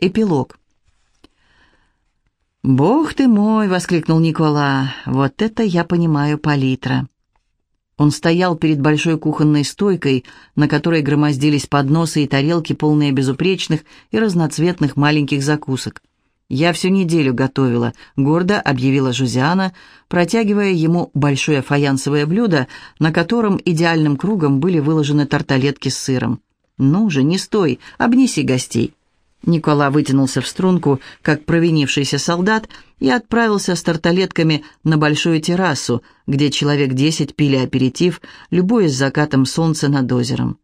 Эпилог. «Бог ты мой!» — воскликнул Никола. «Вот это я понимаю палитра!» Он стоял перед большой кухонной стойкой, на которой громоздились подносы и тарелки, полные безупречных и разноцветных маленьких закусок. «Я всю неделю готовила», — гордо объявила Жузиана, протягивая ему большое фаянсовое блюдо, на котором идеальным кругом были выложены тарталетки с сыром. «Ну же, не стой, обнеси гостей». Никола вытянулся в струнку, как провинившийся солдат, и отправился с тарталетками на большую террасу, где человек десять пили аперитив, любуясь закатом солнца над озером.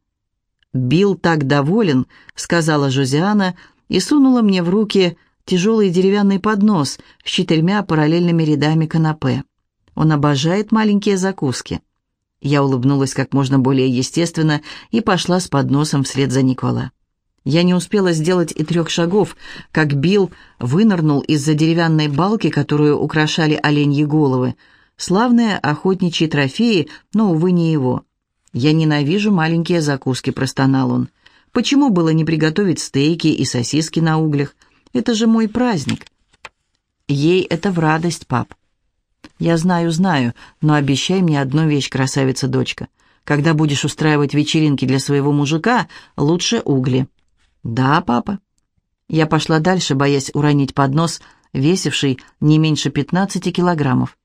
«Билл так доволен», — сказала Жозиана, и сунула мне в руки тяжелый деревянный поднос с четырьмя параллельными рядами канапе. Он обожает маленькие закуски. Я улыбнулась как можно более естественно и пошла с подносом вслед за Никола. Я не успела сделать и трех шагов, как Билл вынырнул из-за деревянной балки, которую украшали оленьи головы. Славные охотничьи трофеи, но, увы, не его. «Я ненавижу маленькие закуски», — простонал он. «Почему было не приготовить стейки и сосиски на углях? Это же мой праздник». «Ей это в радость, пап». «Я знаю, знаю, но обещай мне одну вещь, красавица-дочка. Когда будешь устраивать вечеринки для своего мужика, лучше угли». «Да, папа». Я пошла дальше, боясь уронить поднос, весивший не меньше пятнадцати килограммов.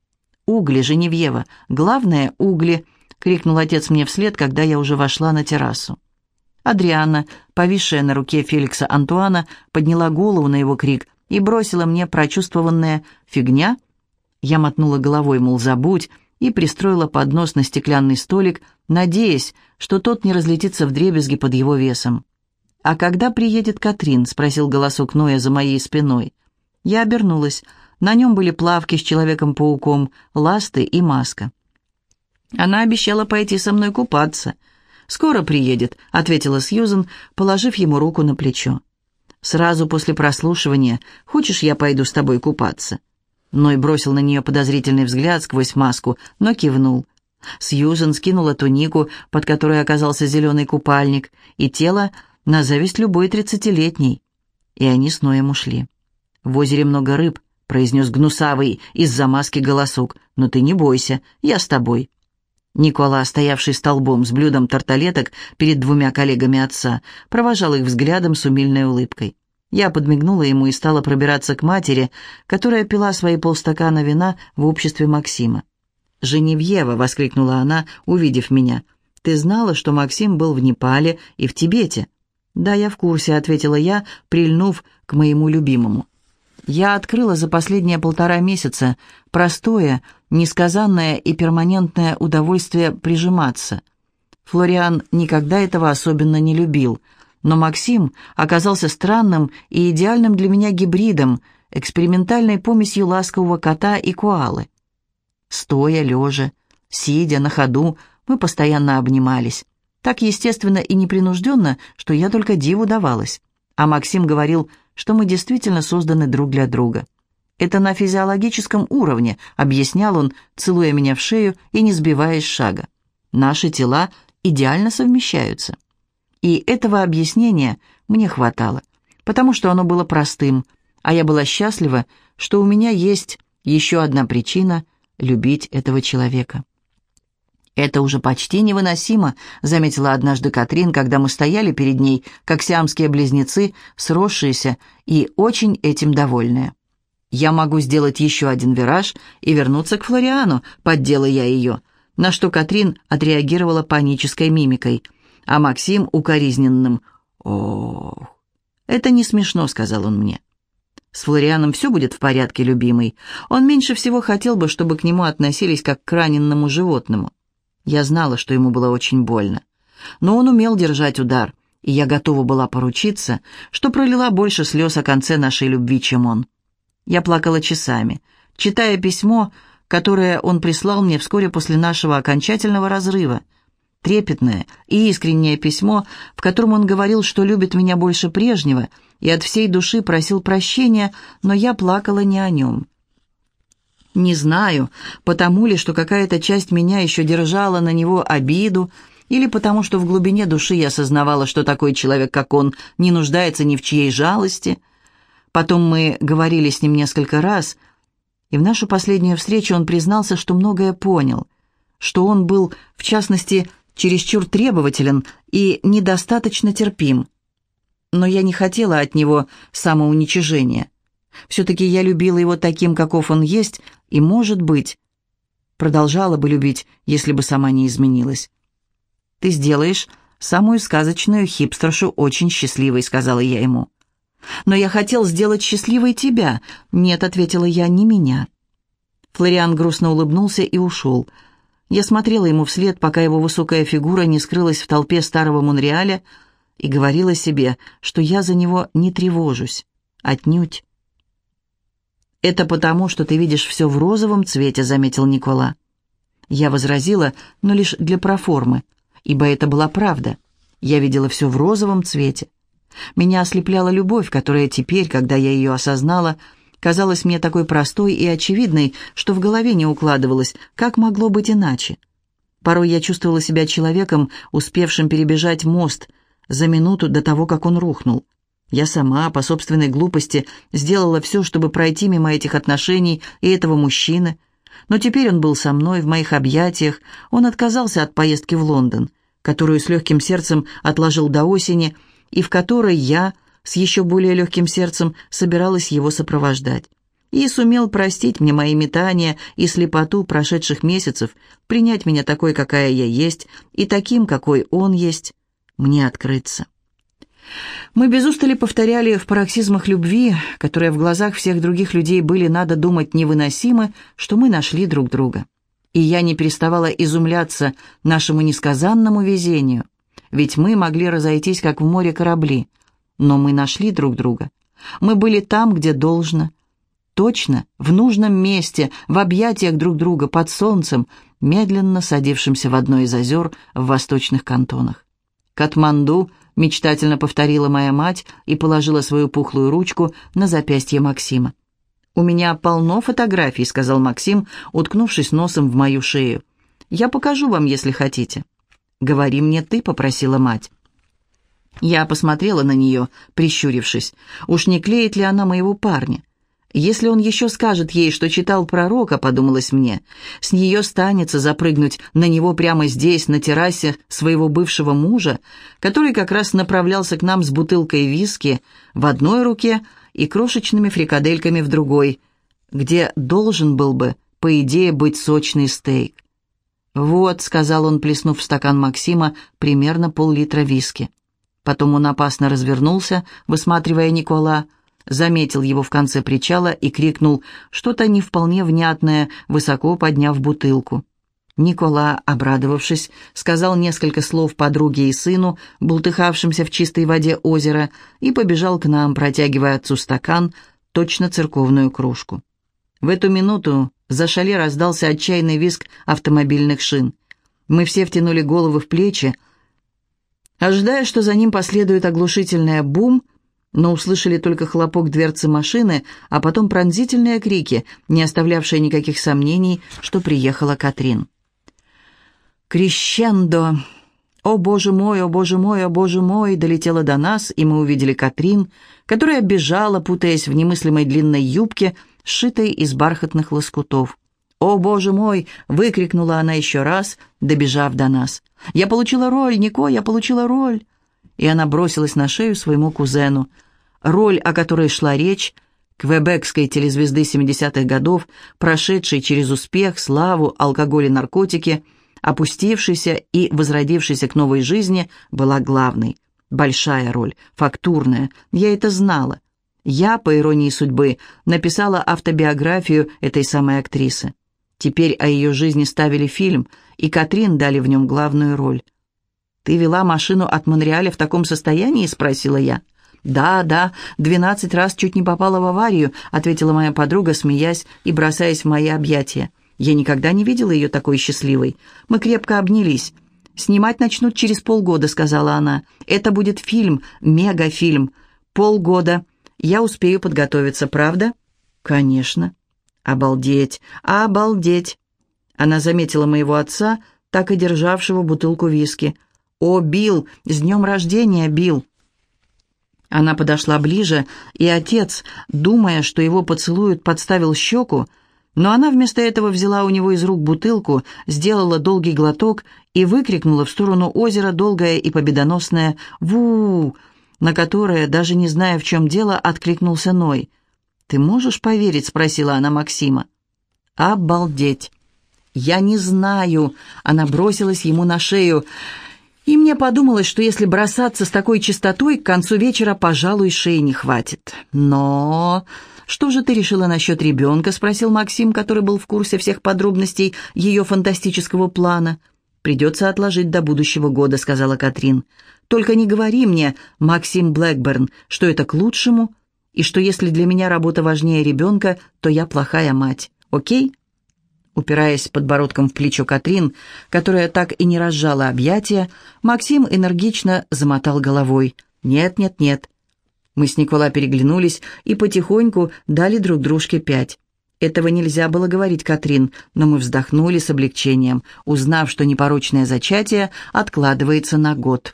«Угли, Женевьева! Главное — угли!» — крикнул отец мне вслед, когда я уже вошла на террасу. Адриана, повисшая на руке Феликса Антуана, подняла голову на его крик и бросила мне прочувствованная «фигня». Я мотнула головой, мол, забудь, и пристроила поднос на стеклянный столик, надеясь, что тот не разлетится в дребезги под его весом. «А когда приедет Катрин?» — спросил голосок Ноя за моей спиной. Я обернулась. На нем были плавки с Человеком-пауком, ласты и маска. Она обещала пойти со мной купаться. «Скоро приедет», — ответила Сьюзен, положив ему руку на плечо. «Сразу после прослушивания. Хочешь, я пойду с тобой купаться?» Ной бросил на нее подозрительный взгляд сквозь маску, но кивнул. Сьюзен скинула тунику, под которой оказался зеленый купальник, и тело на зависть любой тридцатилетней. И они с Ноем ушли. «В озере много рыб», — произнес гнусавый из-за маски голосок. «Но ты не бойся, я с тобой». Никола, стоявший столбом с блюдом тарталеток перед двумя коллегами отца, провожал их взглядом с умильной улыбкой. Я подмигнула ему и стала пробираться к матери, которая пила свои полстакана вина в обществе Максима. «Женевьева!» — воскликнула она, увидев меня. «Ты знала, что Максим был в Непале и в Тибете?» «Да, я в курсе», — ответила я, прильнув к моему любимому. Я открыла за последние полтора месяца простое, несказанное и перманентное удовольствие прижиматься. Флориан никогда этого особенно не любил, но Максим оказался странным и идеальным для меня гибридом, экспериментальной помесью ласкового кота и коалы. Стоя, лежа, сидя, на ходу, мы постоянно обнимались. Так естественно и непринужденно, что я только диву давалась. А Максим говорил, что мы действительно созданы друг для друга. «Это на физиологическом уровне», — объяснял он, целуя меня в шею и не сбиваясь шага. «Наши тела идеально совмещаются». И этого объяснения мне хватало, потому что оно было простым, а я была счастлива, что у меня есть еще одна причина любить этого человека. «Это уже почти невыносимо», — заметила однажды Катрин, когда мы стояли перед ней, как сиамские близнецы, сросшиеся и очень этим довольные. «Я могу сделать еще один вираж и вернуться к Флориану», — поддела я ее, на что Катрин отреагировала панической мимикой, а Максим — укоризненным «Ох». «Это не смешно», — сказал он мне. «С Флорианом все будет в порядке, любимый. Он меньше всего хотел бы, чтобы к нему относились как к раненному животному». Я знала, что ему было очень больно. Но он умел держать удар, и я готова была поручиться, что пролила больше слез о конце нашей любви, чем он. Я плакала часами, читая письмо, которое он прислал мне вскоре после нашего окончательного разрыва. Трепетное и искреннее письмо, в котором он говорил, что любит меня больше прежнего, и от всей души просил прощения, но я плакала не о нем. Не знаю, потому ли, что какая-то часть меня еще держала на него обиду, или потому что в глубине души я осознавала, что такой человек, как он, не нуждается ни в чьей жалости, Потом мы говорили с ним несколько раз, и в нашу последнюю встречу он признался, что многое понял, что он был, в частности, чересчур требователен и недостаточно терпим. Но я не хотела от него самоуничижения. Все-таки я любила его таким, каков он есть, и, может быть, продолжала бы любить, если бы сама не изменилась. «Ты сделаешь самую сказочную хипстершу очень счастливой», — сказала я ему. «Но я хотел сделать счастливой тебя». «Нет», — ответила я, — «не меня». Флориан грустно улыбнулся и ушел. Я смотрела ему вслед, пока его высокая фигура не скрылась в толпе старого Монреаля, и говорила себе, что я за него не тревожусь. Отнюдь. «Это потому, что ты видишь все в розовом цвете», — заметил Никола. Я возразила, но лишь для проформы, ибо это была правда. Я видела все в розовом цвете. Меня ослепляла любовь, которая теперь, когда я ее осознала, казалась мне такой простой и очевидной, что в голове не укладывалось, как могло быть иначе. Порой я чувствовала себя человеком, успевшим перебежать мост за минуту до того, как он рухнул. Я сама, по собственной глупости, сделала все, чтобы пройти мимо этих отношений и этого мужчины. Но теперь он был со мной в моих объятиях, он отказался от поездки в Лондон, которую с легким сердцем отложил до осени, и в которой я, с еще более легким сердцем, собиралась его сопровождать. И сумел простить мне мои метания и слепоту прошедших месяцев, принять меня такой, какая я есть, и таким, какой он есть, мне открыться. Мы без устали повторяли в пароксизмах любви, которые в глазах всех других людей были, надо думать, невыносимы, что мы нашли друг друга. И я не переставала изумляться нашему несказанному везению, ведь мы могли разойтись, как в море корабли, но мы нашли друг друга. Мы были там, где должно, точно, в нужном месте, в объятиях друг друга, под солнцем, медленно садившимся в одно из озер в восточных кантонах. Катманду мечтательно повторила моя мать и положила свою пухлую ручку на запястье Максима. «У меня полно фотографий», — сказал Максим, уткнувшись носом в мою шею. «Я покажу вам, если хотите». «Говори мне ты», — попросила мать. Я посмотрела на нее, прищурившись. Уж не клеит ли она моего парня? Если он еще скажет ей, что читал пророка, подумалось мне, с нее станется запрыгнуть на него прямо здесь, на террасе своего бывшего мужа, который как раз направлялся к нам с бутылкой виски в одной руке и крошечными фрикадельками в другой, где должен был бы, по идее, быть сочный стейк. «Вот», — сказал он, плеснув в стакан Максима, примерно пол-литра виски. Потом он опасно развернулся, высматривая Никола, — заметил его в конце причала и крикнул что-то не вполне внятное, высоко подняв бутылку. Никола, обрадовавшись, сказал несколько слов подруге и сыну, бултыхавшимся в чистой воде озера, и побежал к нам, протягивая отцу стакан, точно церковную кружку. В эту минуту за шале раздался отчаянный визг автомобильных шин. Мы все втянули головы в плечи, ожидая, что за ним последует оглушительное бум — но услышали только хлопок дверцы машины, а потом пронзительные крики, не оставлявшие никаких сомнений, что приехала Катрин. «Крещендо! О, боже мой, о, боже мой, о, боже мой!» долетела до нас, и мы увидели Катрин, которая бежала, путаясь в немыслимой длинной юбке, сшитой из бархатных лоскутов. «О, боже мой!» — выкрикнула она еще раз, добежав до нас. «Я получила роль, Нико, я получила роль!» и она бросилась на шею своему кузену. Роль, о которой шла речь, квебекской телезвезды 70-х годов, прошедшей через успех, славу, алкоголь и наркотики, опустившейся и возродившейся к новой жизни, была главной. Большая роль, фактурная, я это знала. Я, по иронии судьбы, написала автобиографию этой самой актрисы. Теперь о ее жизни ставили фильм, и Катрин дали в нем главную роль. «Ты вела машину от Монреаля в таком состоянии?» — спросила я. «Да, да, двенадцать раз чуть не попала в аварию», — ответила моя подруга, смеясь и бросаясь в мои объятия. Я никогда не видела ее такой счастливой. Мы крепко обнялись. «Снимать начнут через полгода», — сказала она. «Это будет фильм, мегафильм. Полгода. Я успею подготовиться, правда?» «Конечно». «Обалдеть! Обалдеть!» Она заметила моего отца, так и державшего бутылку виски — «О, Билл! С днем рождения, Билл!» Она подошла ближе, и отец, думая, что его поцелуют, подставил щеку, но она вместо этого взяла у него из рук бутылку, сделала долгий глоток и выкрикнула в сторону озера долгое и победоносное «Ву!», на которое, даже не зная, в чем дело, откликнулся Ной. «Ты можешь поверить?» — спросила она Максима. «Обалдеть!» «Я не знаю!» — она бросилась ему на шею. И мне подумалось, что если бросаться с такой частотой, к концу вечера, пожалуй, шеи не хватит. Но... «Что же ты решила насчет ребенка?» — спросил Максим, который был в курсе всех подробностей ее фантастического плана. «Придется отложить до будущего года», — сказала Катрин. «Только не говори мне, Максим Блэкберн, что это к лучшему, и что если для меня работа важнее ребенка, то я плохая мать. Окей?» Упираясь подбородком в плечо Катрин, которая так и не разжала объятия, Максим энергично замотал головой. «Нет, нет, нет». Мы с Никола переглянулись и потихоньку дали друг дружке пять. Этого нельзя было говорить Катрин, но мы вздохнули с облегчением, узнав, что непорочное зачатие откладывается на год.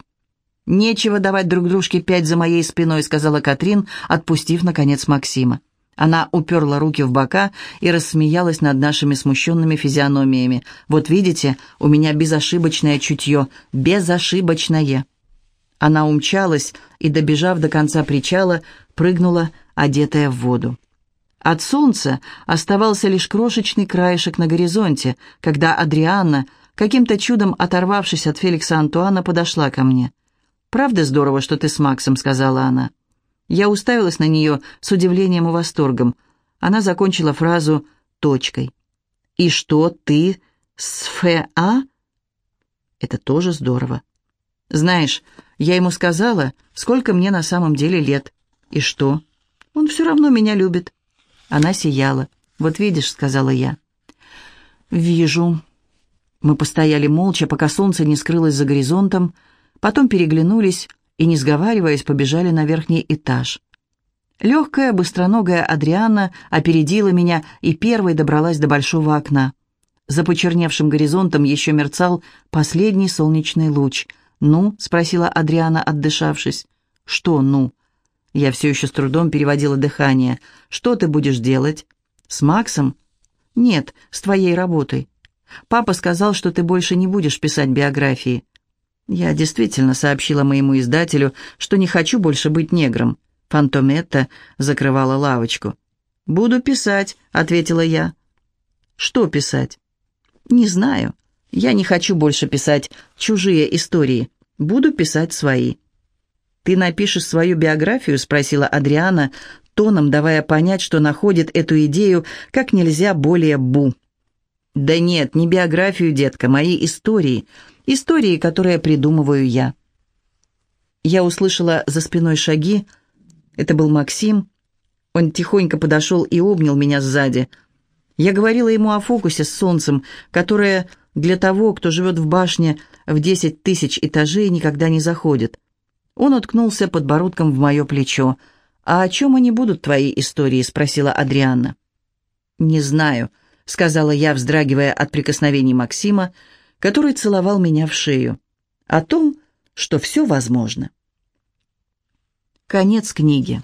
«Нечего давать друг дружке пять за моей спиной», — сказала Катрин, отпустив, наконец, Максима. Она уперла руки в бока и рассмеялась над нашими смущенными физиономиями. «Вот видите, у меня безошибочное чутье. Безошибочное!» Она умчалась и, добежав до конца причала, прыгнула, одетая в воду. От солнца оставался лишь крошечный краешек на горизонте, когда Адрианна, каким-то чудом оторвавшись от Феликса Антуана, подошла ко мне. «Правда здорово, что ты с Максом», — сказала она. Я уставилась на нее с удивлением и восторгом. Она закончила фразу точкой. «И что, ты с ФА?» «Это тоже здорово. Знаешь, я ему сказала, сколько мне на самом деле лет. И что? Он все равно меня любит». Она сияла. «Вот видишь», — сказала я. «Вижу». Мы постояли молча, пока солнце не скрылось за горизонтом, потом переглянулись, и, не сговариваясь, побежали на верхний этаж. Легкая, быстроногая Адриана опередила меня и первой добралась до большого окна. За почерневшим горизонтом еще мерцал последний солнечный луч. «Ну?» — спросила Адриана, отдышавшись. «Что «ну?» Я все еще с трудом переводила дыхание. «Что ты будешь делать?» «С Максом?» «Нет, с твоей работой. Папа сказал, что ты больше не будешь писать биографии. Я действительно сообщила моему издателю, что не хочу больше быть негром. Фантометта закрывала лавочку. «Буду писать», — ответила я. «Что писать?» «Не знаю. Я не хочу больше писать чужие истории. Буду писать свои». «Ты напишешь свою биографию?» — спросила Адриана, тоном давая понять, что находит эту идею как нельзя более бу. «Да нет, не биографию, детка, мои истории. Истории, которые придумываю я». Я услышала за спиной шаги. Это был Максим. Он тихонько подошел и обнял меня сзади. Я говорила ему о фокусе с солнцем, которое для того, кто живет в башне в десять тысяч этажей, никогда не заходит. Он уткнулся подбородком в мое плечо. «А о чем они будут, твои истории?» — спросила Адрианна. «Не знаю», — сказала я, вздрагивая от прикосновений Максима, который целовал меня в шею. О том, что все возможно. Конец книги.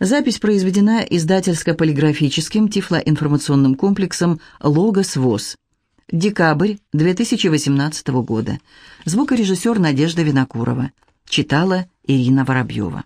Запись произведена издательско-полиграфическим тифлоинформационным комплексом «Логос ВОЗ». Декабрь 2018 года. Звукорежиссер Надежда Винокурова. Читала Ирина Воробьева.